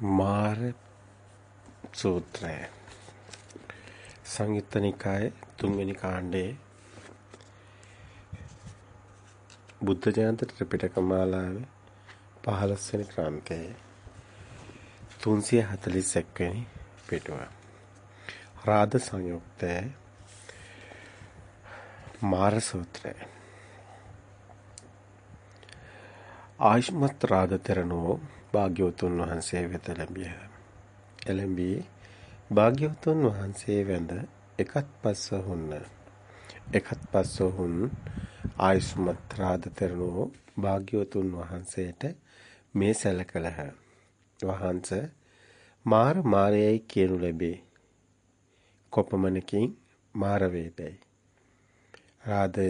මාර සූත්‍රය. සංයුත්ත නිකායේ තුන්වෙනි කාණ්ඩයේ බුද්ධ ජයන්ති ත්‍රිපිටක මාලාවේ 15 වෙනි ක්‍රාන්තයේ 341 වෙනි පිටුව. රාද සංයුක්තයේ මාර සූත්‍රය. ආයුෂ්මත් රාද තරණෝ භාග්‍යවතුන් වහන්සේ වෙත ලැබිය. එළඹී භාග්‍යවතුන් වහන්සේ වැඳ එකත් පස්ස හුන්න. එකත් පස්ස හුන් ආයුෂ්මත් රාදතරණෝ භාග්‍යවතුන් වහන්සේට මේ සැලකලහ. වහන්ස මාර මාරයයි කියනු ලැබේ. කොපමණකින් මාර වේදයි. රාදය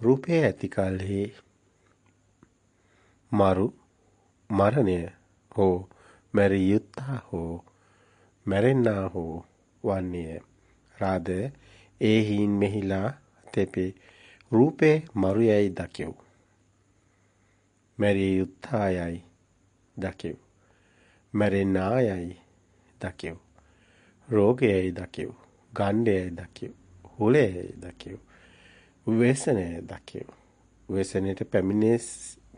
රූපේ ඇති කලෙහි මරු මරණය හෝ මැරිය යුත්තා හෝ මැරෙන්නා හෝ වන්නේය. රාද ඒහින් මෙහිලා තෙපේ රූපේ මරුයයි දකිව්. මැරිය යුත්තායයි දකිව්. මැරෙන්නායයි දකිව්. රෝගයයි දකිව්. ගණ්ඩයයි දකිව්. හුලයයි දකිව්. ව්‍යසනයයි දකිව්. ව්‍යසනයට පැමිණේ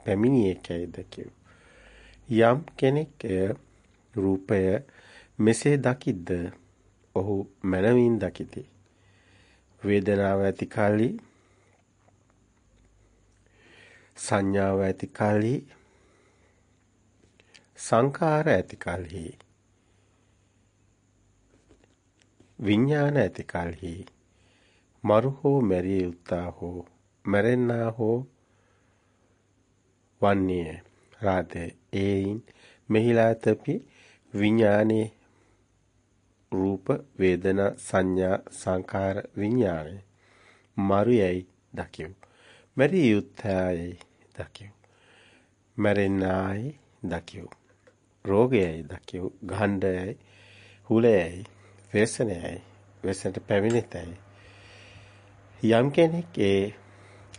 පැමිණියකයි දකිව්. යම් කෙනෙක් එය රූපය මෙසේ දකිද්ද ඔහු මනමින් දකිති. වේදනාව ඇති කලී සංඥාව ඇති කලී සංඛාර ඇති කලී විඥාන ඇති කලී මරු හෝ මැරිය යුත්තා හෝ මැරෙන්නා හෝ වන්නේ රාතේ ඒයින් මෙහිලා තපි විඥානේ රූප වේදනා සංඥා සංකාර විඥානේ මරුයයි දකිව් මරි යුත්තයයි දකිව් මරෙන්නායි දකිව් රෝගයයි දකිව් ගණ්ඩයයි හුලයයි වේසනයයි වේසනට පැමිණෙතයි යම් කෙනෙක් ඒ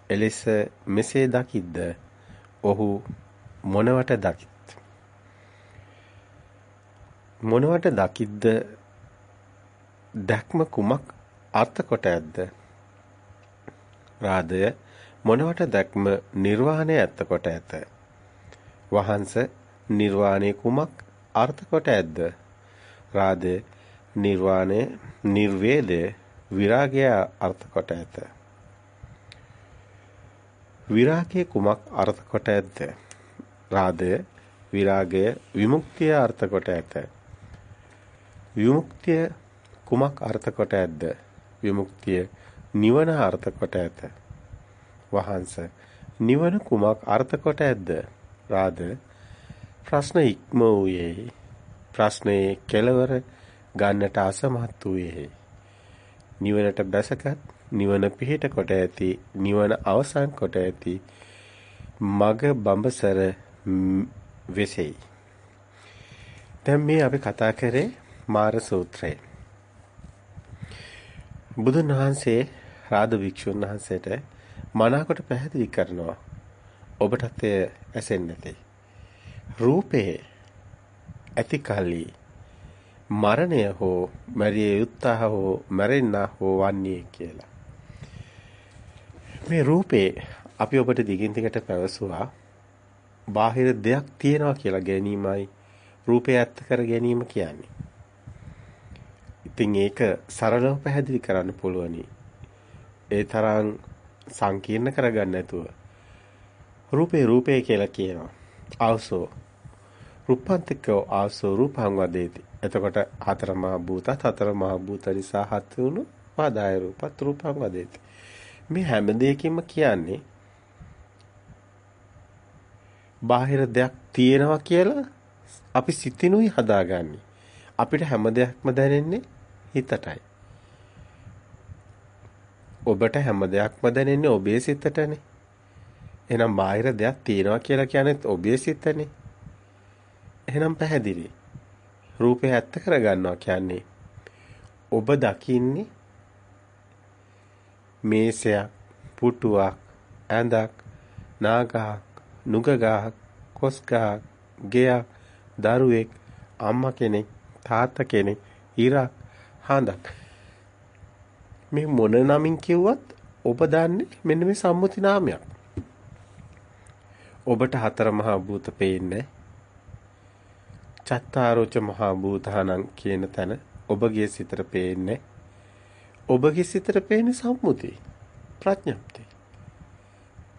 එලෙස මෙසේ දකිද්ද ඔහු මොනවට දකිත්? මොනවට දකිද්ද? දැක්ම කුමක් අර්ථ කොට ඇද්ද? රාදය මොනවට දැක්ම නිර්වාණය ඇත්ත කොට ඇත? වහන්ස නිර්වාණය කුමක් අර්ථ කොට ඇද්ද? රාදය නිර්වාණය නිර්වේදය විරාගය අර්ථ කොට ඇත. විරාගය කුමක් අර්ථ කොට ඇද්ද? රාගය විරාගය විමුක්තිය අර්ථ කොට ඇත. විමුක්තිය කුමක් අර්ථ කොට ඇද්ද? විමුක්තිය නිවන අර්ථ කොට ඇත. වහන්ස නිවන කුමක් අර්ථ කොට ඇද්ද? රාද ප්‍රශ්න ඉක්ම වූයේ ප්‍රශ්නයේ කෙලවර ගන්නට අසමත් වූයේ නිවනට බැසගත් නිවන පිහිට කොට ඇති නිවන අවසන් කොට ඇති මග බඹසර වෙසෙයි. දැන් මේ අපි කතා කරේ මාර සූත්‍රය. බුදුන් වහන්සේ රාද වික්ෂුන් වහන්සේට මනාකොට පැහැදිලි කරනවා. ඔබටත් එය ඇසෙන්නේ නැති. රූපේ ඇති කලී මරණය හෝ මරිය යුත්තා හෝ මැරෙන්නා හෝ වන්නේ කියලා. මේ රූපේ අපි ඔබට දිගින් දිගට පැවසුවා බාහිර දෙයක් තියෙනවා කියලා ගැනීමයි රූපය ඇත්ත කර ගැනීම කියන්නේ. ඉතින් ඒක සරලව පැහැදිලි කරන්න පුළුවනි. ඒ තරම් සංකීර්ණ කරගන්න නැතුව රූපේ රූපේ කියලා කියනවා. ආවසෝ රූපාන්තිකෝ ආවසෝ රූපං වදේති. එතකොට හතර මහා භූතත් හතර මහා භූත නිසා හත් වුණු පාදාය රූපත් රූපං වදේති. මේ හැම දෙයකින්ම කියන්නේ බාහිර දෙයක් තියෙනවා කියලා අපි සිතිනුයි හදාගන්නේ. අපිට හැම දෙයක්ම දැනෙන්නේ හිතටයි. ඔබට හැම දෙයක්ම දැනෙන්නේ ඔබේ සිතටනේ. එහෙනම් බාහිර දෙයක් තියෙනවා කියලා කියන්නේත් ඔබේ සිතනේ. එහෙනම් පැහැදිලි. රූපේ ඇත්ත කරගන්නවා කියන්නේ ඔබ දකින්නේ මේසයක්, පුටුවක්, ඇඳක්, නාගහක්, නුග ගහක්, කොස් ගහක්, ගෙයක්, දරුවෙක් අම්මා කෙනෙක්, තාත්තා කෙනෙක්, ඉරක්, හාඳක්. මේ මොන නමින් කිව්වත් ඔබ දන්නේ මෙන්න මේ සම්මුති නාමයක්. ඔබට හතර මහා භූත පේන්නේ. චත්තාරෝච මහා භූතානං කියන තැන ඔබගේ සිතට පේන්නේ. ඔබගේ සිතට පේන්නේ සම්මුති. ප්‍රඥප්ති.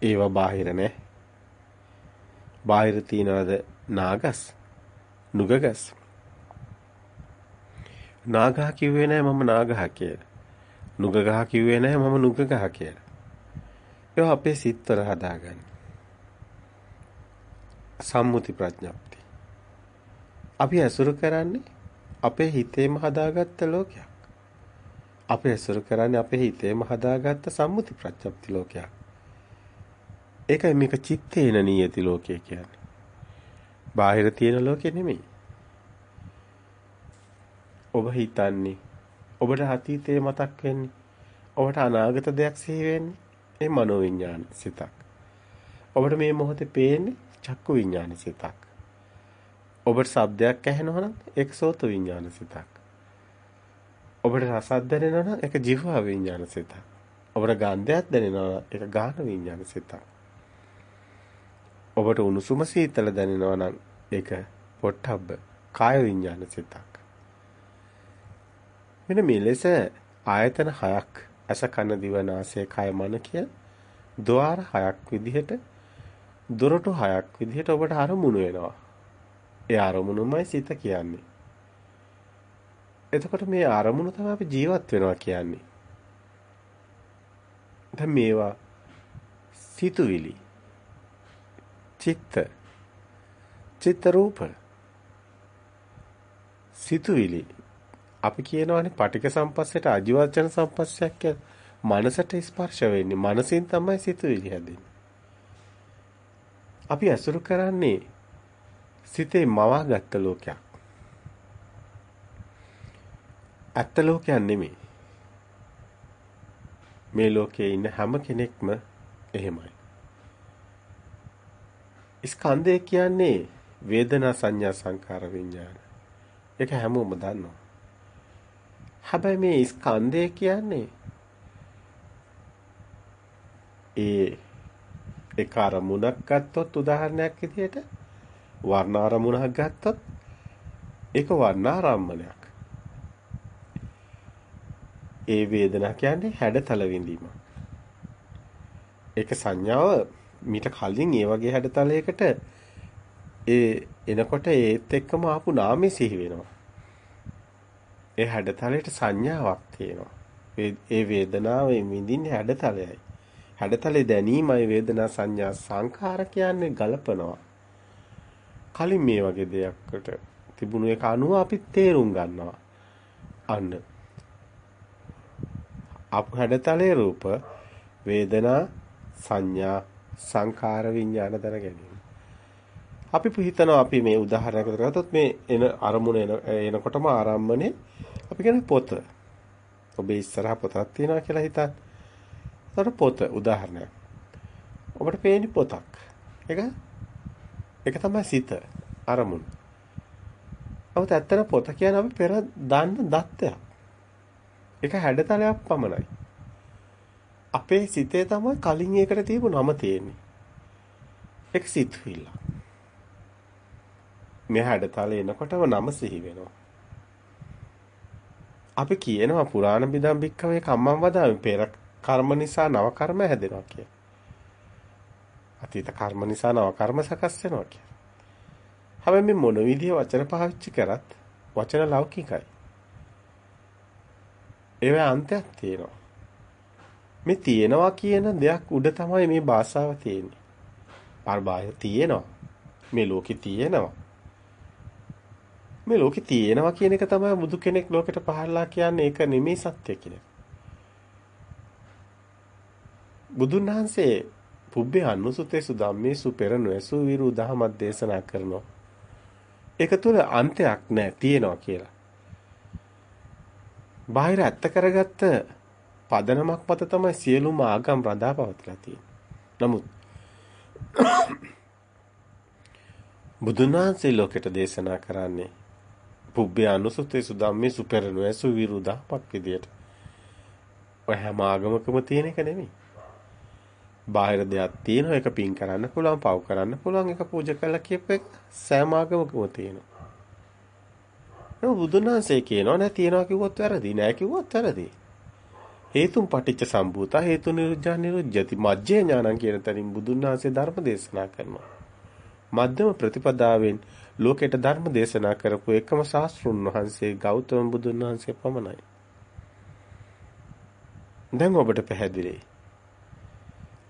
ඒවා බාහිර නෑ. බාහිර තියනවාද නාගස් නුගගස් නාගහ කිව්වේ නෑ මම නාගහ කියලා. නුගගහ කිව්වේ නෑ මම නුගගහ කියලා. ඒවා අපේ සිත්වල හදාගන්න. සම්මුති ප්‍රඥප්ති. අපි ඇසුරු කරන්නේ අපේ හිතේම හදාගත්ත ලෝකයක්. අපි ඇසුරු කරන්නේ අපේ හිතේම හදාගත්ත සම්මුති ප්‍රඥප්ති ලෝකයක්. ඒකයි මේක චිත්තේන නියති ලෝකය කියන්නේ. බාහිර තියෙන ලෝකෙ නෙමෙයි. ඔබ හිතන්නේ ඔබට අතීතේ මතක් වෙන්නේ ඔබට අනාගත දෙයක් සිහි වෙන්නේ ඒ මනෝවිඤ්ඤාණ සිතක්. ඔබට මේ මොහොතේ පේන්නේ චක්කු විඤ්ඤාණ සිතක්. ඔබට ශබ්දයක් ඇහෙනවා නම් ඒක සෝත විඤ්ඤාණ සිතක්. ඔබට රසක් දැනෙනවා නම් ඒක ජීවා විඤ්ඤාණ සිතක්. ඔබට ගන්ධයක් දැනෙනවා නම් ඒක ගාන විඤ්ඤාණ සිතක්. ඔබට උණුසුම සීතල දැනෙනවා නම් ඒක පොට්ටබ්බ කාය විඤ්ඤාණ සිතක්. මෙන්න මේ ලෙස ආයතන හයක් අස කන දිව නාසය කය මන කිය ద్వාර හයක් විදිහට දොරටු හයක් විදිහට ඔබට අරමුණු වෙනවා. ඒ අරමුණුමයි සිත කියන්නේ. එතකොට මේ අරමුණු තමයි අපි ජීවත් වෙනවා කියන්නේ. දැන් මේවා සිතුවිලි චිත්ත. චිත්ත රූප. සිතුවිලි. අපි කියනවානේ පටික සම්පස්සයට අජිවචන සම්පස්සයක් කියලා. මනසට ස්පර්ශ වෙන්නේ මනසින් තමයි සිතුවිලි හැදෙන්නේ. අපි අසුරු කරන්නේ සිතේ මවාගත්ත ලෝකයක්. ඇත්ත ලෝකයක් නෙමෙයි. මේ ලෝකයේ ඉන්න හැම කෙනෙක්ම එහෙමයි. ස්කන්ධය කියන්නේ වේදනා සංඥා සංකාර විඥාන. ඒක හැමෝම දන්නවා. හැබැයි මේ ස්කන්ධය කියන්නේ ඒ එක අරමුණක් ගත්තොත් උදාහරණයක් විදිහට වර්ණ අරමුණක් ගත්තොත් ඒක වර්ණාරම්මණයක්. ඒ වේදනා කියන්නේ හැඩතල විඳීම. ඒක සංඥාව මීට කලින් ඒ වගේ හැඩතලයකට ඒ එනකොට ඒත් එක්කම ආපු නාමය සිහි වෙනවා. ඒ හැඩතලයට සංඥාවක් තියෙනවා. ඒ වේදනාව විඳින්නේ හැඩතලයයි. හැඩතලේ දැනීමයි වේදනා සංඥා සංඛාර කියන්නේ ගලපනවා. කලින් මේ වගේ දෙයක්කට තිබුණු එක අනුව අපි තේරුම් ගන්නවා. අන්න. අප හැඩතලේ රූප වේදනා සංඥා සංඛාර විඥාන දැන ගැනීම. අපි හිතනවා අපි මේ උදාහරණයකට ගත්තොත් මේ එන අරමුණ එන එනකොටම ආරම්භනේ අපි කියන පොත. ඔබේ ඉස්සරහ පොතක් තියෙනවා කියලා හිතන්න. එතකොට පොත උදාහරණයක්. ඔබට පේන්නේ පොතක්. ඒක ඒක තමයි සිත අරමුණ. නමුත් ඇත්තට පොත කියන්නේ අපි පෙර දන්න දත්තයක්. ඒක හැඩතලයක් පමණයි. අපේ සිතේ තමයි කලින් ඒකට තියපු නම තියෙන්නේ. ඒක සිතුවිල්ල. මේ හැඩතල එනකොටම නම සිහි වෙනවා. අපි කියනවා පුරාණ බිදම් බික්කවේ කම්මං වදාමි පෙර කර්ම නිසා නව කර්ම හැදෙනවා කිය. අතීත කර්ම නිසා නව කර්ම සකස් වෙනවා කිය. හැබැයි මේ මොන විදිය වචන පාවිච්චි කරත් වචන ලෞකිකයි. ඒවේ අන්තයක් තියෙනවා. මේ තියෙනවා කියන දෙයක් උඩ තමයි මේ භාෂාව තියෙන්නේ. පරබාය තියෙනවා. මේ ලෝකේ තියෙනවා. මේ ලෝකේ තියෙනවා කියන එක තමයි බුදු කෙනෙක් ලෝකෙට පහළලා කියන්නේ ඒක නෙමෙයි සත්‍ය කියලා. බුදුන් වහන්සේ පුබ්බේ අනුසුතේසු ධම්මේසු පෙර නොඇසු විරු දහමක් දේශනා කරනවා. ඒක තුල අන්තයක් නැහැ තියෙනවා කියලා. බාහිර ඇත්ත කරගත්ත පදනමක් මත තමයි සියලුම ආගම් රඳා පවතිලා තියෙන්නේ. නමුත් බුදුන් වහන්සේ ලෝකෙට දේශනා කරන්නේ පුබ්බේ අනුසුතේ සුදම්මේ සුපෙරණු ඇසු විරුදාපක් විදියට. ඔය හැම ආගමකම තියෙන එක නෙමෙයි. බාහිර දෙයක් තියෙනවා ඒක පින් කරන්න පුළුවන් පව් කරන්න පුළුවන් ඒක පූජා කරලා කියප එක සෑම ආගමකම තියෙනවා. නෝ බුදුන් වහන්සේ කියනවා නෑ තියනවා කිව්වොත් වැරදි නෑ කිව්වොත් වැරදි. හේතුන් පටිච්ච සම්භූත හේතු නිරුද්ධ නිරුද්ධති මජ්ජේ ඥානං කියන තැනින් බුදුන් වහන්සේ ධර්ම දේශනා කරනවා. මධ්‍යම ප්‍රතිපදාවෙන් ලෝකයට ධර්ම දේශනා කරපු එකම ශාස්ත්‍රුන් වහන්සේ ගෞතම බුදුන් වහන්සේ පමණයි. දැන් ඔබට පැහැදිලි.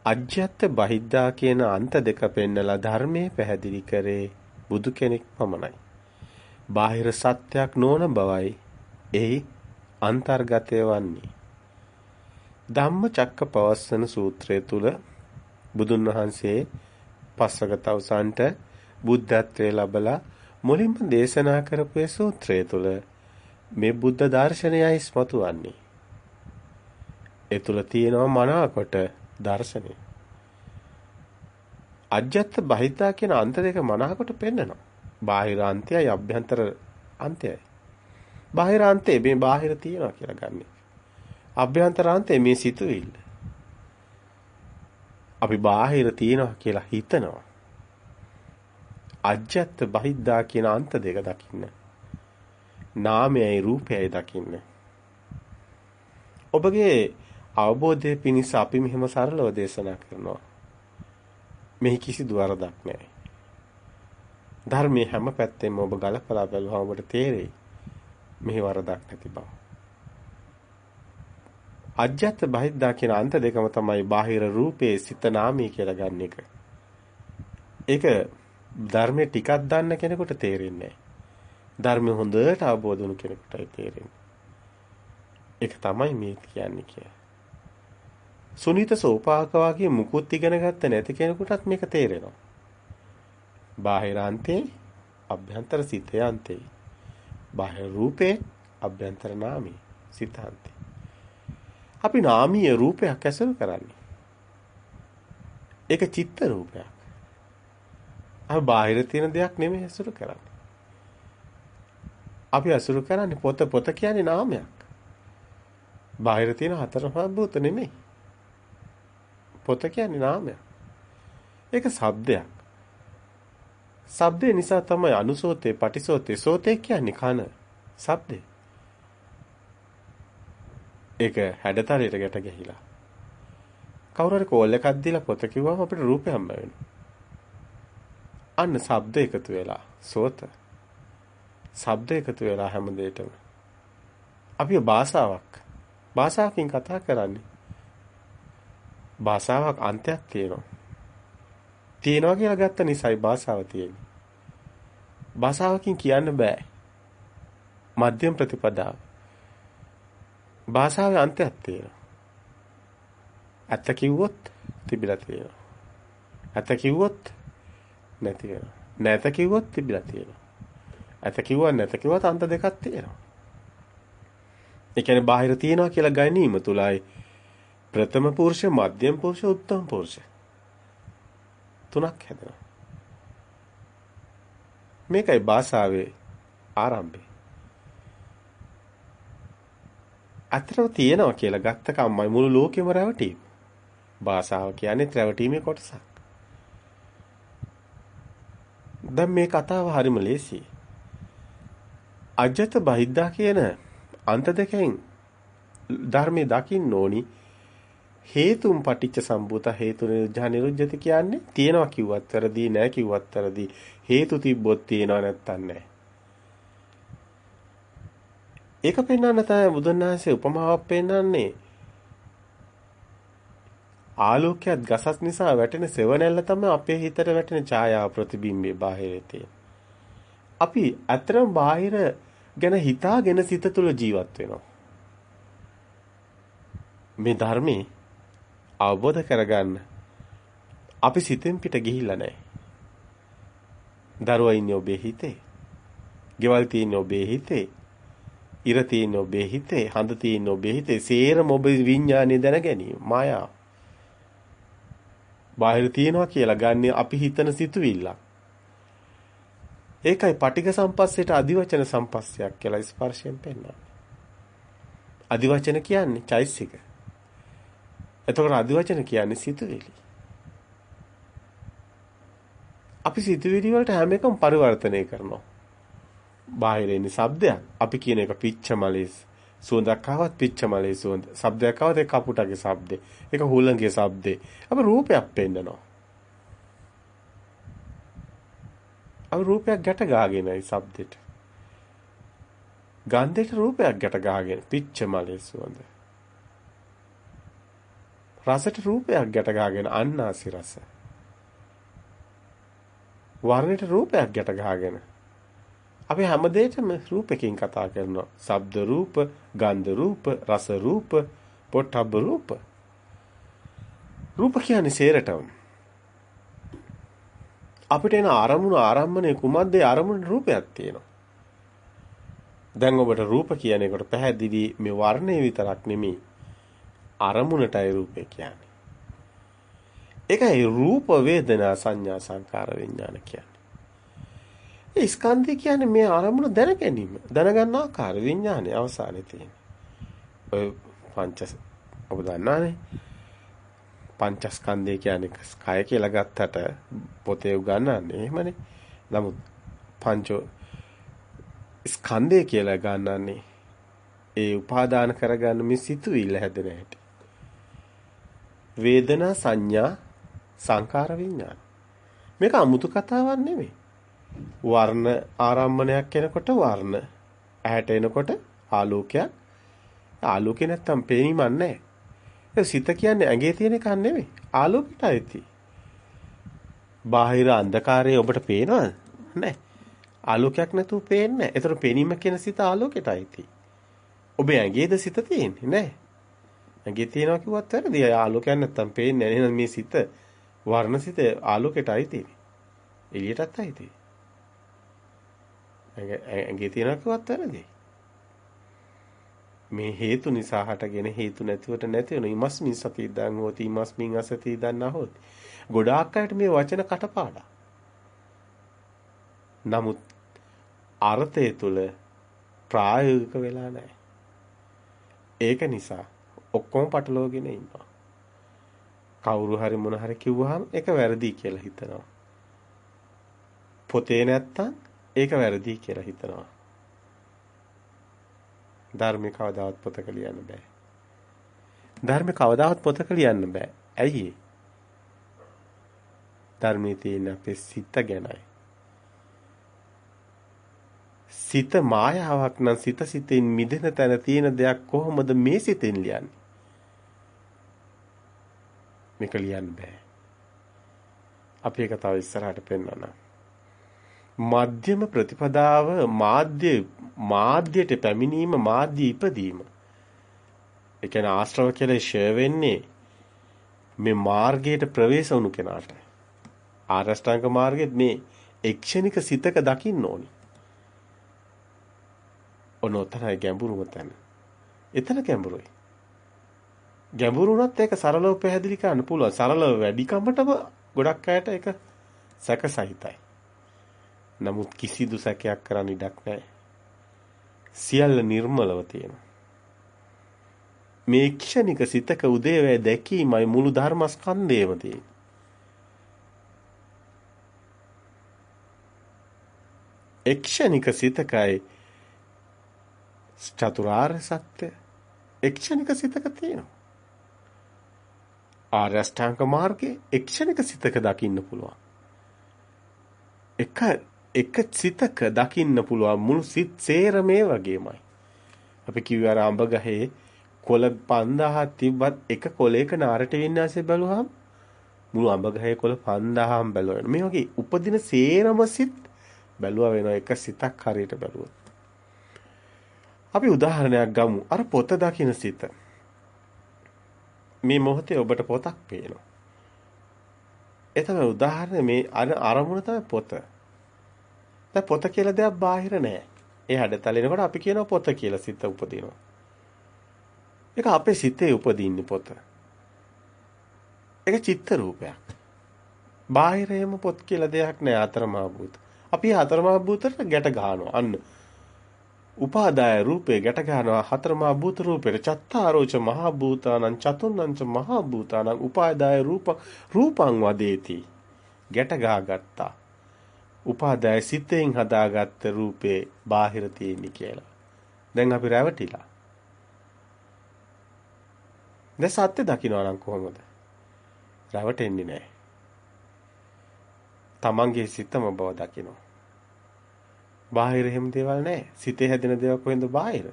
අජ්‍යත්ත බහිද්දා කියන අන්ත දෙක පෙන්නලා ධර්මයේ පැහැදිලි කරේ බුදු කෙනෙක් පමණයි. බාහිර සත්‍යයක් නොවන බවයි එහි අන්තර්ගතය වන්නේ. ධම්මචක්ක පවස්සන සූත්‍රය තුල බුදුන් වහන්සේ පස්වග තවුසන්ට බුද්ධත්වයේ ලැබලා මුලින්ම දේශනා කරපු සූත්‍රය තුල මේ බුද්ධ දර්ශනයයි ස්මතු වන්නේ. ඒ තුල තියෙනවා මනාකොට දර්ශනය. අජ්ජත් බහිද්දා කියන අන්ත දෙක මනාකොට පෙන්නනවා. බාහිර අන්තයයි අභ්‍යන්තර අන්තයයි. බාහිර අන්තේ මේ බාහිර තියනවා කියලා ගන්න. අභ්‍යන්තර අන්තේ මේ සිතුවිල්ල. අපි බාහිර තියනවා කියලා හිතනවා. අජ්ජත් බහිද්දා කියන අන්ත දෙක දකින්න. නාමයයි රූපයයි දකින්න. ඔබගේ අවබෝධය පිණිස අපි මෙහෙම සරලව දේශනා කරනවා. මෙහි කිසිදු වරදක් නැහැ. ධර්මයේ හැම පැත්තෙම ඔබ ගලපලා බලුවම ඔබට තේරෙයි. මෙහි වරදක් නැති බව. අජ්ජත් බහිද්දා කියන අන්ත දෙකම තමයි බාහිර රූපේ සිත නාමී කියලා ගන්න එක. ඒක ධර්මයේ ටිකක් දන්න කෙනෙකුට තේරෙන්නේ නැහැ. ධර්මය හොඳට අවබෝධ වුණු කෙනෙකුටයි තේරෙන්නේ. ඒක තමයි මේ කියන්නේ කියලා. සුනීත සෝපාක වගේ මුකුත් ඉගෙන ගත්ත නැති කෙනෙකුටත් මේක තේරෙනවා. බාහිරාන්තේ අභ්‍යන්තර සිතේ අන්තේ. බාහිර රූපේ අභ්‍යන්තර නාමී සිතාන්තේ. අපි නාමීය රූපයක් ඇසුරු කරන්නේ. ඒක චිත්ත රූපයක්. අපි බාහිර තියෙන දෙයක් නෙමෙයි ඇසුරු කරන්නේ. අපි ඇසුරු කරන්නේ පොත පොත කියන්නේ නාමයක්. බාහිර තියෙන හතර මහා භූත නෙමෙයි. පොත කියන්නේ නාමයක්. ඒක ශබ්දයක්. ශබ්දේ නිසා තමයි අනුසෝතේ පටිසෝතේ සෝතේ කියන්නේ කන. ශබ්දේ. ඒක හැඩතලයට ගැට ගැහිලා. කවුරු හරි කෝල් එකක් දීලා පොත කිව්වම අපිට රූපේ හම්බ වෙනවා. අන්න ශබ්ද එකතු වෙලා සෝත. ශබ්ද එකතු වෙලා හැම දෙයකම. අපි භාෂාවක් භාෂාවකින් කතා කරන්නේ භාෂාවක් අන්තයක් තියෙනවා. තියෙනවා කියලා ගත්ත නිසායි භාෂාව තියෙන්නේ. භාෂාවකින් කියන්න බෑ. මධ්‍යම ප්‍රතිපදාව. භාෂාවේ අන්තයක් තියෙනවා. ඇත්ත කිව්වොත් තිබිලා තියෙනවා. ඇත්ත කිව්වොත් නැති වෙනවා. නැත කිව්වොත් තිබිලා තියෙනවා. ඇත කිව්වත් නැත කිව්වත් අන්ත දෙකක් තියෙනවා. ඒ කියන්නේ බාහිර තියෙනවා කියලා ගැනීම තුලයි ප්‍රථම පුරුෂ, මධ්‍යම පුරුෂ, උත්තම පුරුෂ. තුනක් හැදෙනවා. මේකයි භාෂාවේ ආරම්භය. අතරම තියෙනවා කියලා ගත්ත කම්මයි මුළු ලෝකෙම රැවටීම. භාෂාව කියන්නේ රැවටීමේ කොටසක්. දැන් මේ කතාව හරිම ලේසියි. අජත බහිද්දා කියන අන්ත දෙකෙන් ධර්මයේ දකින්න ඕනි හේතුම් පටිච්ච සම්භූත හේතු නිරුද්ධ නිරුද්ධති කියන්නේ තියනවා කිව්වත් වැරදි නෑ කිව්වත් වැරදි හේතු තිබ්බොත් තියනවා නැත්තම් නෑ ඒක පෙන්වන්න තමයි බුදුන් වහන්සේ උපමාවක් පෙන්වන්නේ ආලෝකයක් ගසස් නිසා වැටෙන සෙවණැල්ල තමයි අපේ හිතට වැටෙන ඡායාව ප්‍රතිබිම්බේ බාහිරේ තියෙන. අපි අතරම බාහිර ගැන හිතාගෙන සිත තුළ ජීවත් වෙනවා. මේ ධර්මයේ අවබෝධ කරගන්න අපි සිතෙන් පිට ගිහිල්ලා නැහැ. දරුවා ඉන්නේ ඔබේ හිතේ. ගෙවල් තියෙන්නේ ඔබේ හිතේ. ඉර තියෙන්නේ ඔබේ හිතේ. හඳ තියෙන්නේ ඔබේ හිතේ. සේරම ඔබේ විඥානය දැන ගැනීම මායාව. බාහිර තියනවා කියලා ගන්න අපි හිතන සිතුවිල්ලක්. ඒකයි පටිඝ සම්පස්සේට අදිවචන සම්පස්සයක් කියලා ස්පර්ශයෙන් පෙන්වන්නේ. අදිවචන කියන්නේ චෛසික. එතකොට අදිවචන කියන්නේ සිතුවිලි. අපි සිතුවිලි වලට හැම එකම පරිවර්තනය කරනවා. බාහිරින් ශබ්දයක්. අපි කියන එක පිච්චමලේ සුවඳක් ආවත් පිච්චමලේ සුවඳ. ශබ්දයක් ආවත් ඒ කපුටගේ ශබ්දේ. ඒක හුලංගේ ශබ්දේ. අපි රූපයක් පෙන්නනවා. අපි රූපයක් ගැට ගාගෙනයි ශබ්දෙට. ගන්ධයට රූපයක් ගැට ගාගෙන පිච්චමලේ සුවඳ. රසට රූපයක් ගැට ගාගෙන අන්නාසි රස. වර්ණයට රූපයක් ගැට ගහගෙන අපි හැමදේටම රූපකින් කතා කරනවා. ශබ්ද රූප, ගන්ධ රූප, රස රූප, පොට්ටබ්බ රූප. රූප කියන්නේ සේරටම. අපිට එන ආරමුණු ආරම්මණය කුමද්ද ආරමුණ රූපයක් තියෙනවා. දැන් ඔබට රූප කියන එකට පැහැදිලි මේ වර්ණය විතරක් නෙමෙයි. අරමුණටයි රූපේ කියන්නේ. ඒකයි රූප වේදනා සංඥා සංකාර විඥාන කියන්නේ. ඒ ස්කන්ධය කියන්නේ මේ අරමුණ දැන ගැනීම. දැනගන්න ආකාර විඥානේ අවසානයේ තියෙන. ඔය පංච ඔබ දන්නානේ. පංචස්කන්ධය කියන්නේ කය කියලා ගත්තට පොතේ උගන්වන්නේ එහෙමනේ. නමුත් පංච ස්කන්ධය කියලා ගන්නන්නේ ඒ උපාදාන කරගන්න මේ සිතුවිල්ල හැදෙන හැටි. වේදනා සංඥා සංකාර විඥාන. මේක අමුතු කතාවක් නෙමෙයි. වර්ණ ආරම්භණයක් කෙනකොට වර්ණ ඇහැට එනකොට ආලෝකයක් ආලෝකේ නැත්තම් පේනීමක් නැහැ. ඒ සිත කියන්නේ ඇඟේ තියෙන එකක් නෙමෙයි. ආලෝකයට ඇති. බාහිර අන්ධකාරයේ ඔබට පේනවද? නැහැ. ආලෝකයක් නැතුව පේන්නේ නැහැ. ඒතර පේනීම කියන සිත ආලෝකයට ඇති. ඔබේ ඇඟේද සිත තියෙන්නේ නැහැ. ඇඟේ තියනවා කිව්වත් වැරදි. ආලෝකයක් නැත්තම් පේන්නේ නැහැ. එහෙනම් මේ සිත වර්ණසිත ආලෝකයට අයිති. එළියටත් අයිති. ඇඟේ තියනවා කිව්වත් වැරදි. මේ හේතු නිසා හටගෙන හේතු නැතිවට නැති වෙන ඉමස්මින් සති ඉදන් හොති ඉමස්මින් අසති ඉදන් හොති. ගොඩාක් අයට මේ වචන කටපාඩම්. නමුත් අර්ථය තුල ප්‍රායෝගික වෙලා නැහැ. ඒක නිසා ඔක්කොම පටලවාගෙන ඉන්නවා. කවුරු හරි මොන හරි කිව්වහම ඒක වැරදි කියලා හිතනවා. පොතේ නැත්තම් ඒක වැරදි කියලා හිතනවා. ධර්මේ කවදාවත් පොතක ලියන්න බෑ. ධර්මේ කවදාවත් පොතක ලියන්න බෑ. ඇයි ධර්මයේ තියෙන අපේ සිත ගැනයි. සිත මායාවක් නම් සිත සිතෙන් මිදෙන තැන තියෙන දෙයක් කොහොමද මේ සිතෙන් ලියන්නේ? මේක ලියන්න බෑ. අපි ඒක තව ඉස්සරහට පෙන්වන්න. මධ්‍යම ප්‍රතිපදාව මාධ්‍ය මාධ්‍යයට පැමිණීම මාධ්‍ය ඉපදීම. ඒ කියන්නේ ආශ්‍රව කියලා ෂය වෙන්නේ මේ මාර්ගයට ප්‍රවේශ වුණු කෙනාට. ආරෂ්ඨාංග මාර්ගෙත් මේ එක්ෂණික සිතක දකින්න ඕනි. ඔනෝතරයි ගැඹුරුම තැන. එතන ගැඹුරුයි. ගැඹුරු වුණත් ඒක සරලව පැහැදිලි කරන්න පුළුවන්. සරලව වැඩිකමටම ගොඩක් අයට ඒක සැකසහිතයි. නමුත් කිසිදු සැකයක් කරන්න ඉඩක් නැහැ. සියල්ල නිර්මලව තියෙනවා. මේ ක්ෂණික සිතක උදේවැය දැකීමයි මුළු ධර්මස්කන්ධයම තියෙන්නේ. එක්ෂණික සිතකයි චතුරාර්ය සත්‍ය එක්ෂණික සිතක තියෙනවා. ආර්ය අෂ්ටාංග මාර්ගයේ එක්ෂණික සිතක දකින්න පුළුවන්. එක එක සිතක දකින්න පුළුවන් මුළු සිත් සේරමේ වගේමයි. අපි කිව්වේ අර අඹ ගහේ කොළ 5000ක් තිබ්බත් එක කොළයක නාරට වින්නාසේ බැලුවාම මුළු අඹ ගහේ කොළ 5000ක් බැලුවා. මේ වගේ උපදින සේරම සිත් බැලුවා වෙනවා එක සිතක් හරියට බැලුවොත්. අපි උදාහරණයක් ගමු. අර පොත දකින්න සිත. මේ මොහොතේ ඔබට පොතක් පේනවා. ඒ තමයි උදාහරණ මේ අරමුණ තමයි පොත. දැන් පොත කියලා දෙයක් බාහිර නෑ. ඒ හැඩතලිනකොට අපි කියනවා පොත කියලා සිත උපදිනවා. ඒක අපේ සිතේ උපදින්නේ පොත. ඒක චිත්ත රූපයක්. බාහිරේම පොත් කියලා දෙයක් නෑ අතරමා භූත. අපි හතරමා භූතයට ගැට ගන්නවා. අන්න. උපාදාය රූපේ ගැට ගන්නවා හතරමා භූත රූපෙට චත්තාරෝච මහා භූතානං චතුන්නංච මහා භූතානං උපාදාය රූප රූපං වදේති. ගැට ගහගත්තා. උපාදාය සිතෙන් හදාගත්ත රූපේ බාහිර තියෙන්නේ කියලා. දැන් අපි රැවටිලා. දැන් සත්‍ය දකින්න නම් කොහොමද? රැවටෙන්නේ නැහැ. තමන්ගේ සිතම බව දකිනවා. බාහිර හැම දේවල් නැහැ. සිතේ හැදෙන දේවල් කොහෙන්ද බාහිර?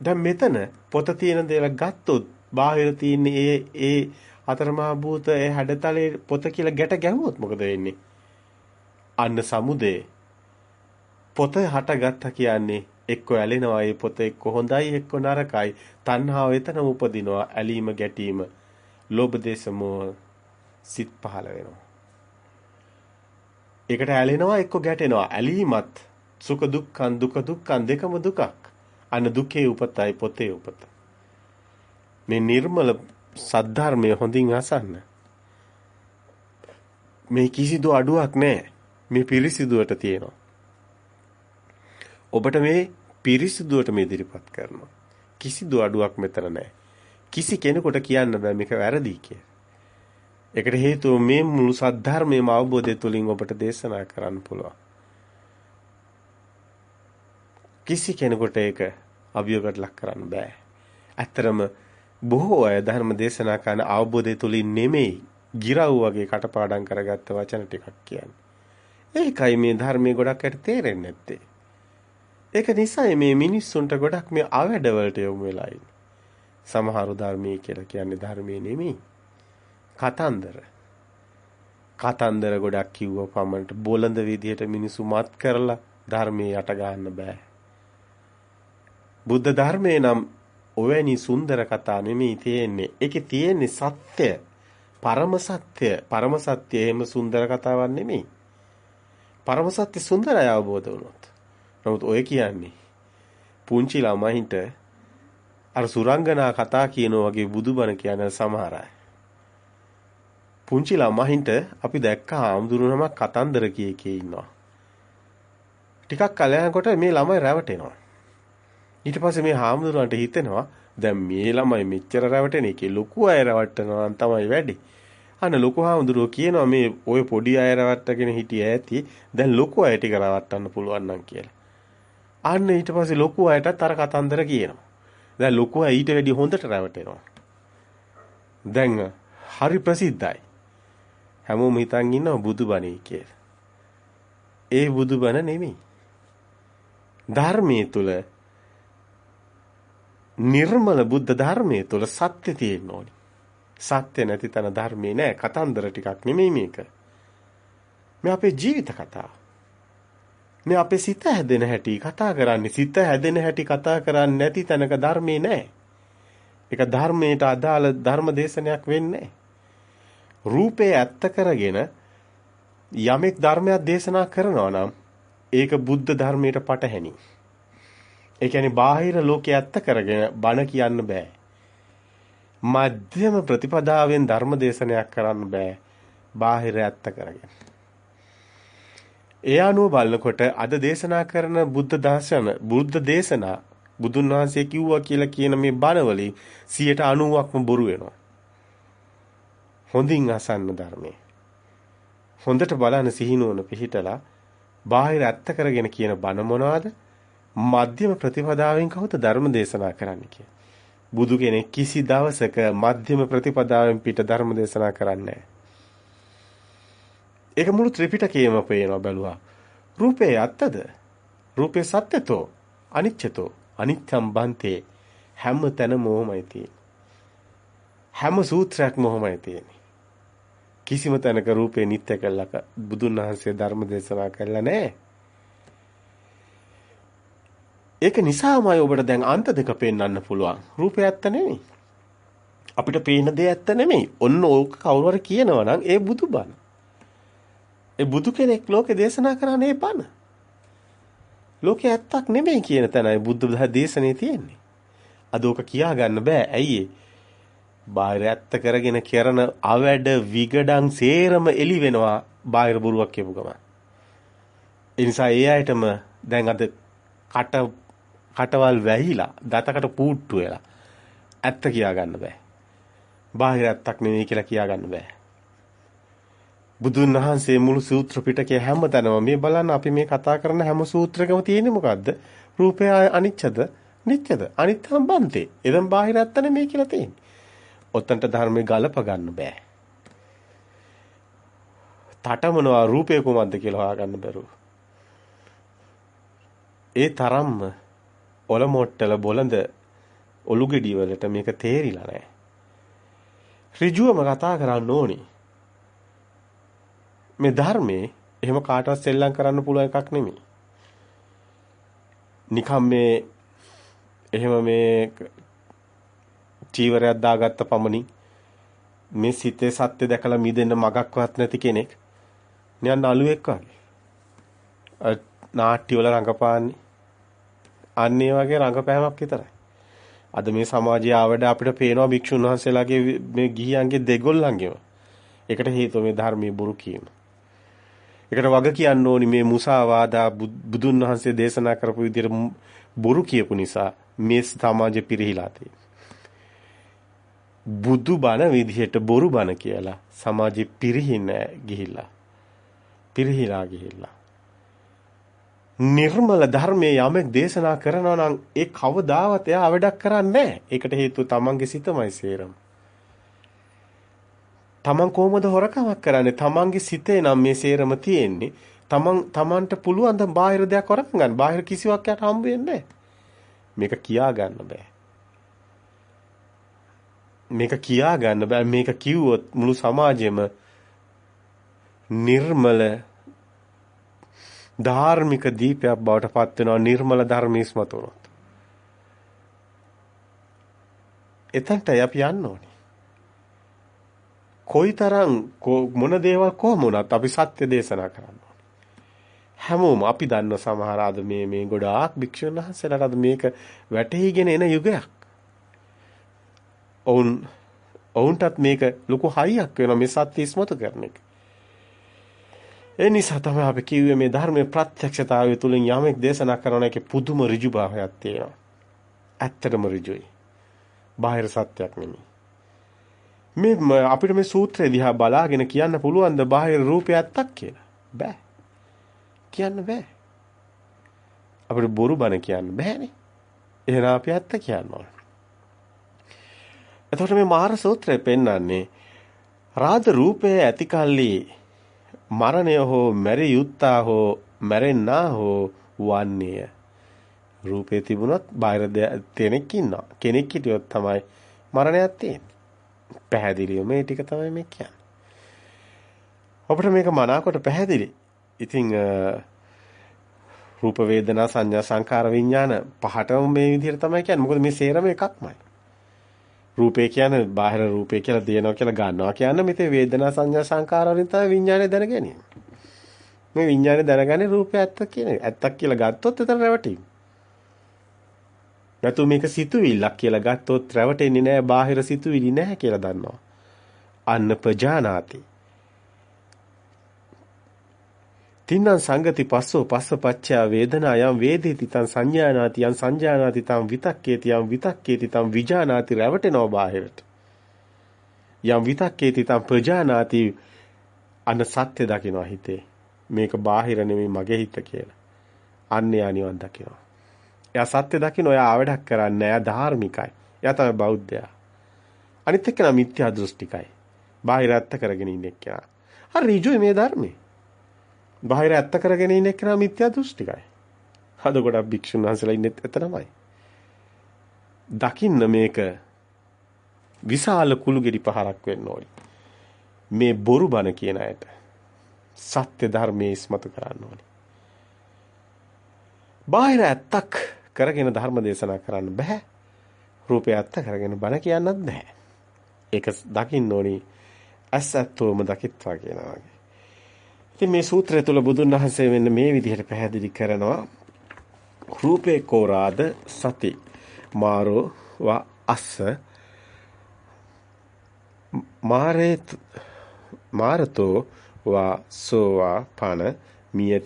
දැන් මෙතන පොත තියෙන දේවල් ගත්තොත් බාහිර තියෙන්නේ ඒ ඒ අතරමහා භූත ඒ හැඩතලේ පොත කියලා ගැට ගැහුවොත් මොකද වෙන්නේ? අන්න සමුදේ. පොත හටගත්තා කියන්නේ එක්ක ඇලෙනවා ඒ පොත එක්ක හොඳයි එක්ක නරකයි. තණ්හාව එතනම උපදිනවා ඇලීම ගැටීම. ලෝභ දේශ මොහ සිත් පහළ වෙනවා. ඒකට ඇලෙනවා එක්ක ගැටෙනවා. ඇලීමත් සුඛ දුක්ඛං දුක දුක්ඛං දෙකම දුකක්. අන්න දුකේ උපතයි පොතේ උපත. මේ නිර්මල සද්ධර්මය හොඳින් අසන්න මේ කිසිදු අඩුවක් නැහැ මේ පිරිසිදුවට තියෙනවා ඔබට මේ පිරිසිදුවට මේ ඉදිරිපත් කරනවා. කිසිදු අඩුවක් මෙතන නැහැ. කිසි කෙනෙකුට කියන්න බෑ මේක වැරදි කියලා. ඒකට හේතුව මේ මුළු සද්ධර්මයේම අවබෝධය තුලින් ඔබට දේශනා කරන්න පුළුවන්. කිසි කෙනෙකුට ඒක අභියෝගයට ලක් කරන්න බෑ. ඇත්තරම බොහෝ අය ධර්ම දේශනා කරන අවබෝධය තුලින් නෙමෙයි ගිරව් වගේ කටපාඩම් කරගත්ත වචන ටිකක් කියන්නේ. ඒකයි මේ ධර්මයේ ගොඩක් අයට තේරෙන්නේ නැත්තේ. ඒක නිසායි මේ මිනිස්සුන්ට ගොඩක් මේ අවැඩවලට යොමු වෙලා ඉන්නේ. සමහරු ධර්මයේ කියලා කියන්නේ ධර්මයේ නෙමෙයි. කතන්දර. කතන්දර ගොඩක් කිව්ව පමණට බොළඳ විදියට මිනිසු මත් කරලා ධර්මයේ යට ගන්න බෑ. බුද්ධ ධර්මයේ නම් ඔවැනි සුන්දර කතා නෙමෙයි තියෙන්නේ. ඒකේ තියෙන්නේ සත්‍ය. පරම සත්‍ය. පරම සත්‍ය එහෙම සුන්දර කතාවක් නෙමෙයි. පරම සත්‍ය සුන්දරයි අවබෝධ වුණොත්. නමුත් ඔය කියන්නේ පුංචි ළමයින්ට අර සුරංගනා කතා කියනවා වගේ බුදුබණ කියන සමහර අය. පුංචි ළමයින්ට අපි දැක්ක ආම්දුරුනමක් කතන්දර කිය කී ඉන්නවා. ටිකක් කලයන්කොට මේ ළමයි රැවටෙනවා. ඊට පස්සේ මේ හාමුදුරුවන්ට හිතෙනවා දැන් මේ ළමයි මෙච්චර රැවටෙන එකේ ලොකු අය රැවටෙනවා නම් තමයි වැඩි. අන්න ලොකු හාමුදුරුවෝ කියනවා මේ ওই පොඩි අය රැවට්ටගෙන හිටිය ඇති දැන් ලොකු අය ටික රැවට්ටන්න පුළුවන් නම් කියලා. අන්න ඊට පස්සේ ලොකු අයටත් අර කතන්දර කියනවා. දැන් ලොකු අය ඊට වැඩිය හොඳට රැවටෙනවා. දැන් හරි ප්‍රසිද්ධයි. හැමෝම හිතන් ඉන්නවා බුදුබණේ කියලා. ඒ බුදුබණ නෙමෙයි. ධර්මයේ තුල නිර්මල බුද්ධ ධර්මයේ තුල සත්‍ය තියෙන්න ඕනි. සත්‍ය නැති තැන ධර්මේ නෑ. කතන්දර ටිකක් නෙමෙයි මේක. මේ අපේ ජීවිත කතාව. මේ අපේ සිත හැදෙන හැටි කතා කරන්නේ සිත හැදෙන හැටි කතා කරන්නේ නැති තැනක ධර්මේ නැහැ. ඒක ධර්මයට අදාළ ධර්ම දේශනයක් වෙන්නේ රූපේ ඇත්ත කරගෙන යමෙක් ධර්මයක් දේශනා කරනවා නම් ඒක බුද්ධ ධර්මයට පටහැනි. ඒ කියන්නේ බාහිර ලෝකයේ ඇත්ත කරගෙන බණ කියන්න බෑ. මධ්‍යම ප්‍රතිපදාවෙන් ධර්ම දේශනයක් කරන්න බෑ. බාහිර ඇත්ත කරගෙන. ඒ අනුව බලනකොට අද දේශනා කරන බුද්ධ දර්ශන බුද්ධ දේශනා බුදුන් වහන්සේ කිව්වා කියලා කියන මේ බණවලින් 90%ක්ම බොරු වෙනවා. හොඳින් අසන්න ධර්මයේ. හොඳට බලන සිහිනුවන පිහිටලා බාහිර ඇත්ත කරගෙන කියන බණ මොනවාද? මධ්‍යම ප්‍රතිපදාවෙන් කවුද ධර්ම දේශනා කරන්නේ බුදු කෙනෙක් කිසි දවසක මධ්‍යම ප්‍රතිපදාවෙන් පිට ධර්ම දේශනා කරන්නේ නැහැ. ඒක මුළු ත්‍රිපිටකයේම පේනවා බැලුවා. රූපේ ඇත්තද? රූපේ සත්‍යතෝ අනිච්චතෝ අනිත්‍යම් බන්තේ හැම තැනම මොහොමයි තියෙන්නේ. හැම සූත්‍රයක්ම මොහොමයි තියෙන්නේ. කිසිම තැනක රූපේ නිත්‍ය කළා බුදුන් වහන්සේ ධර්ම දේශනා කළා නෑ. ඒක නිසාමයි ඔබට දැන් අන්ත දෙක පෙන්වන්න පුළුවන්. රූපය ඇත්ත නෙමෙයි. අපිට පේන දේ ඇත්ත නෙමෙයි. ඔන්න ඕක කවුරු හරි කියනවා නම් ඒ බුදුබණ. ඒ බුදු කෙනෙක් ලෝකේ දේශනා කරන්නේ බණ. ලෝකේ ඇත්තක් නෙමෙයි කියන තැනයි බුද්ධ දේශනේ තියෙන්නේ. අද ඕක කියා ගන්න බෑ. ඇයි බාහිර ඇත්ත කරගෙන කරන අවැඩ විගඩන් සේරම එලි වෙනවා බාහිර බොරුවක් කියපු ගමන්. ඒ නිසා ඒ අයටම දැන් අද කට කටවල් වැහිලා දතකට පූට්ටු වෙලා ඇත්ත කියා ගන්න බෑ. බාහිර ඇත්තක් නෙවෙයි කියලා කියා ගන්න බෑ. බුදුන් වහන්සේ මුළු සූත්‍ර පිටකයේ හැමතැනම මේ බලන්න අපි මේ කතා කරන හැම සූත්‍රකම තියෙන්නේ මොකද්ද? රූපය අනිච්චද? නිත්‍යද? අනිත්‍යම් බන්තේ. එදම් බාහිර ඇත්ත නෙමෙයි කියලා තියෙන්නේ. ඔතනට ධර්මයේ ගලප ගන්න බෑ. තටමනවා රූපය කොහොමද කියලා හොයාගන්න බැරුව. ඒ තරම්ම ඔලොමොට්ටල බොළඳ ඔලුගෙඩි වලට මේක තේරිලා නැහැ. ඍජුවම කතා කරන්න ඕනේ. මේ ධර්මයේ එහෙම කාටවත් සෙල්ලම් කරන්න පුළුවන් එකක් නෙමෙයි. නිකම් මේ එහෙම මේ චීවරයක් දාගත්ත පමණින් මේ සිතේ සත්‍ය දැකලා මිදෙන්න මගක්වත් නැති කෙනෙක් නියන් අලුවෙක් වගේ. නාට්‍ය වල රංගපාන්නේ. අන්න ඒ වගේ රංගපෑමක් විතරයි. අද මේ සමාජයේ ආවඩ අපිට පේනවා භික්ෂුන් වහන්සේලාගේ මේ ගිහියන්ගේ දෙගොල්ලන්ගේම. ඒකට හේතුව මේ ධර්මයේ බොරු කීම. ඒකට වග කියන්න ඕනි මේ මුසාවාදා බුදුන් වහන්සේ දේශනා කරපු විදිහට බොරු කියපු නිසා මේ සමාජෙ පිරිහිලා බුදු බණ විදිහට බොරු බණ කියලා සමාජෙ පිරිහින ගිහිල්ලා. පිරිහිලා ගිහිල්ලා. නිර්මල ධර්මයේ යමෙක් දේශනා කරනවා නම් ඒ කවදාවත් එයා වැඩක් කරන්නේ නැහැ. ඒකට හේතුව තමන්ගේ සිතමයි සේරම. තමන් කොහොමද හොරකමක් කරන්නේ? තමන්ගේ සිතේ නම් මේ සේරම තියෙන්නේ. තමන් තමන්ට පුළුවන් ද බාහිර දෙයක් හොරකම් ගන්න. බාහිර කිසිවක් යට හම්බ වෙන්නේ මේක කියා ගන්න බෑ. මේක කියා ගන්න බෑ. මේක කිව්වොත් මුළු සමාජෙම නිර්මල ධාර්මික දීපයක් බවට පත් වෙනවා නිර්මල ධර්මයේ ඉස්මතුනොත්. එතනට අපි යන්න ඕනේ. කොයිතරම් මොන දේවල් කොහොම වුණත් අපි සත්‍ය දේශනා කරන්න ඕනේ. හැමෝම අපි දන්න සමහර අද මේ මේ ගොඩාක් භික්ෂුන් වහන්සේලාට අද මේක වැටහිගෙන එන යුගයක්. ඔවුන් ඔවුන්ටත් මේක ලොකු හයියක් වෙනවා මේ සත්‍ය ඉස්මතු කරන එක. ඒ නිසා තමයි අපි කිව්වේ මේ ධර්මයේ ප්‍රත්‍යක්ෂතාවය තුලින් යමෙක් දේශනා කරන එකේ පුදුම ඍජු භාවයක් තියෙනවා. ඇත්තටම ඍජුයි. බාහිර සත්‍යයක් නෙමෙයි. මේ අපිට මේ සූත්‍රය දිහා බලාගෙන කියන්න පුළුවන් ද බාහිර රූපය ඇත්තක් කියලා? බෑ. කියන්න බෑ. අපිට බොරු බන කියන්න බෑනේ. එහෙනම් අපි ඇත්ත කියන්න ඕන. එතකොට මේ මාර සූත්‍රය පෙන්වන්නේ රාජ රූපය ඇති කල්ලි මරණය හෝ මැරි යුත්තා හෝ මැරෙන්නා හෝ වන්නේය. රූපේ තිබුණොත් බාහිර දෙයක් ඉන්නවා. කෙනෙක් හිටියොත් තමයි මරණයක් තියෙන්නේ. පැහැදිලිව මේ ටික තමයි මේ කියන්නේ. අපිට මේක මනාකොට පැහැදිලි. ඉතින් රූප වේදනා සංඥා සංකාර විඥාන පහටම මේ විදිහට තමයි කියන්නේ. මොකද මේ සේරම එකක්මයි. රූපේ කියන්නේ බාහිර රූපේ කියලා දෙනවා කියලා ගන්නවා කියන්නේ මෙතේ වේදනා සංඥා සංකාර වලින් තමයි විඥානය දැනගැනීම. මේ විඥානය දැනගන්නේ රූපය ඇත්ත කියන ඇත්තක් කියලා ගත්තොත් එතන රැවටීම. නැතු මේක සිතුවිල්ලක් කියලා ගත්තොත් රැවටෙන්නේ නැහැ බාහිර සිතුවිලි නැහැ කියලා දන්නවා. අන්න ප්‍රජානාති. තින්නම් සංගති පස්සෝ පස්සපච්චා වේදනා යම් වේදේති තං සංඥානාති යම් සංජානාති තං විතක්කේති යම් විතක්කේති තං විජානාති රැවටෙනවා බාහිරට. යම් විතක්කේති තං ප්‍රජානාති අන්න සත්‍ය දකිනවා හිතේ. මේක බාහිර නෙමෙයි මගේ හිත කියලා. අන්නේ අනිවන් දකිනවා. එයා සත්‍ය දකින්න ඔයා ආවඩක් කරන්නේ එයා ධාර්මිකයි. එයා තමයි බෞද්ධයා. අනිත් එක්කෙනා මිත්‍යා දෘෂ්ටිකයි. බාහිර ඇත්ත කරගෙන ඉන්න එක්කෙනා. හරි ඍජුයි මේ ධර්මේ. බාහිර ඇත්ත කරගෙන ඉන්න එක්කෙනා මිත්‍යා දෘෂ්ටිකයි. අද ගොඩක් භික්ෂුන් වහන්සේලා ඉන්නේ එතනමයි. දකින්න මේක විශාල කුළු ගෙඩි පහරක් වෙන්න ඕනි. මේ බොරු බණ කියන අයට සත්‍ය ධර්මයේ ඉස්මතු කරන්න ඕනි. බාහිර ඇත්තක් කරගෙන ධර්ම දේශනා කරන්න බෑ. රූපය ඇත්ත කරගෙන බණ කියන්නත් බෑ. ඒක දකින්න ඕනි ඇස් ඇත්තෝම දකිත්වා කියනවා වගේ. ඉතින් මේ සූත්‍රය තුල බුදුන් වහන්සේ මෙන්න මේ විදිහට පැහැදිලි කරනවා. රූපේ කෝරාද සති මාරෝ වා අස්ස. මාරේ මාරතෝ වා සෝවා පන මියති